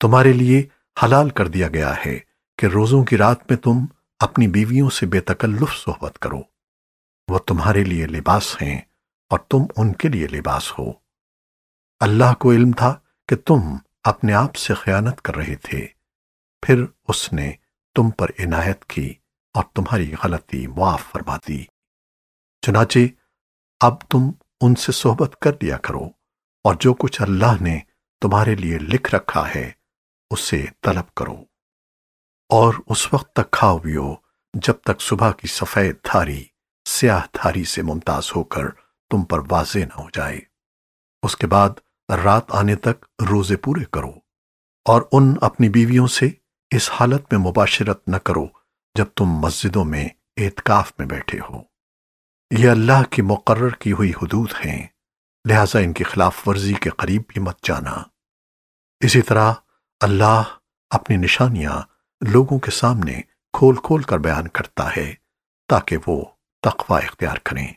تمہارے لیے حلال کر دیا گیا ہے کہ روزوں کی رات میں تم اپنی بیویوں سے بے تکلف صحبت کرو۔ وہ تمہارے لیے لباس ہیں اور تم ان کے لیے لباس ہو۔ اللہ کو علم تھا کہ تم اپنے آپ سے خیانت کر رہے تھے۔ پھر اس نے تم پر عنایت کی اور تمہاری غلطی معاف فرما دی۔ چنانچہ اب تم ان سے صحبت کر لیا کرو اور جو کچھ اللہ نے تمہارے لیے لکھ رکھا ہے اسے طلب کرو۔ اور اس وقت تک کھاؤ ہو جب تک صبح کی سفید دھاری سیاہ دھاری سے ممتاز ہو کر تم پر واضح نہ ہو جائے۔ اس کے بعد رات آنے تک روزے پورے کرو، اور ان اپنی بیویوں سے اس حالت میں مباشرت نہ کرو جب تم مسجدوں میں اعتکاف میں بیٹھے ہو۔ یہ اللہ کی مقرر کی ہوئی حدود ہیں، لہٰذا ان کی خلاف ورزی کے قریب بھی مت جانا۔ اسی طرح اللہ اپنی نشانیاں لوگوں کے سامنے کھول کھول کر بیان کرتا ہے تاکہ وہ تقوی اختیار کریں۔